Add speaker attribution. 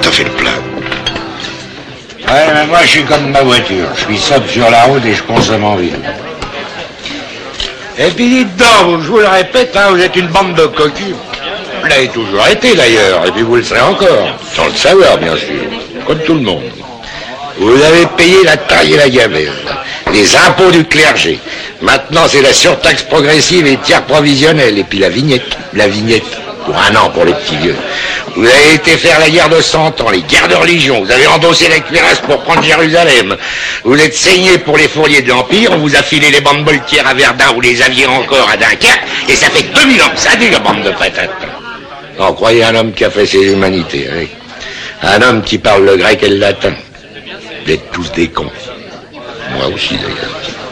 Speaker 1: t'as fait le plein. Ouais, mais moi, je suis comme ma voiture. Je suis sobre sur la route et je consomme en ville. Et puis dites donc, je vous le répète, hein, vous êtes une bande de cocus. Vous l'avez toujours été d'ailleurs, et puis vous le serez encore. Sans le savoir, bien sûr, comme tout le monde. Vous avez payé la taille et la gamelle, les impôts du clergé. Maintenant, c'est la surtaxe progressive et tiers provisionnel, et puis la vignette, la vignette pour un an pour les petits vieux. Vous avez été faire la guerre de cent ans, les guerres de religion. Vous avez endossé la cuirasse pour prendre Jérusalem. Vous êtes saigné pour les fourriers de l'Empire. On vous a filé les bandes boltières à Verdun, vous les aviez encore à Dunkerque. Et ça fait 2000 ans que ça dure, bande de patates. Non, croyez un homme qui a fait ses humanités. Un homme qui parle le grec et le latin. Vous êtes tous des cons. Moi aussi, d'ailleurs.